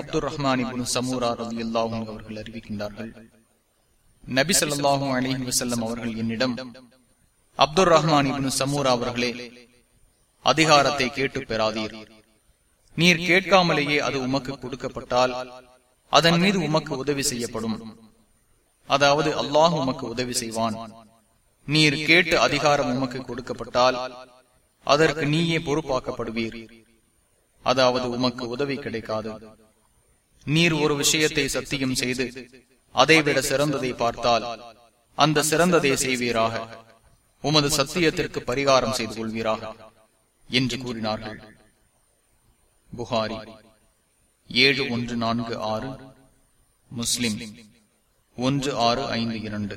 அப்துல் ரஹ்மான் அவர்கள் அறிவிக்கின்றார்கள் நபி சொல்லாஹும் அலிஹி வசல்லம் அவர்கள் என்னிடம் அப்துல் ரஹ்மான் இபுன் சமூரா அவர்களே அதிகாரத்தை கேட்டு பெறாதீர். நீர் கேட்காமலேயே அது உமக்கு கொடுக்கப்பட்டால் அதன் மீது உமக்கு உதவி செய்யப்படும். அதாவது அல்லாஹ் உமக்கு உதவி செய்வான். நீர் கேட்டு அதிகாரம் உமக்கு கொடுக்கப்பட்டால் அதற்கு நீயே பொறுப்பாக்கப்படுவீர். அதாவது உமக்கு உதவி கிடைக்காது. நீர் ஒரு விஷயத்தை சத்தியம் செய்து அதைவிட சிறந்ததை பார்த்தால் அந்த சிறந்ததை செய்வீராக. உமது சத்தியத்திற்கு பரிகாரம் செய்து கொள்வீராக என்று கூறினார்கள். புகாரி ஏழு ஒன்று நான்கு ஆறு முஸ்லிம் ஒன்று ஆறு ஐந்து இரண்டு.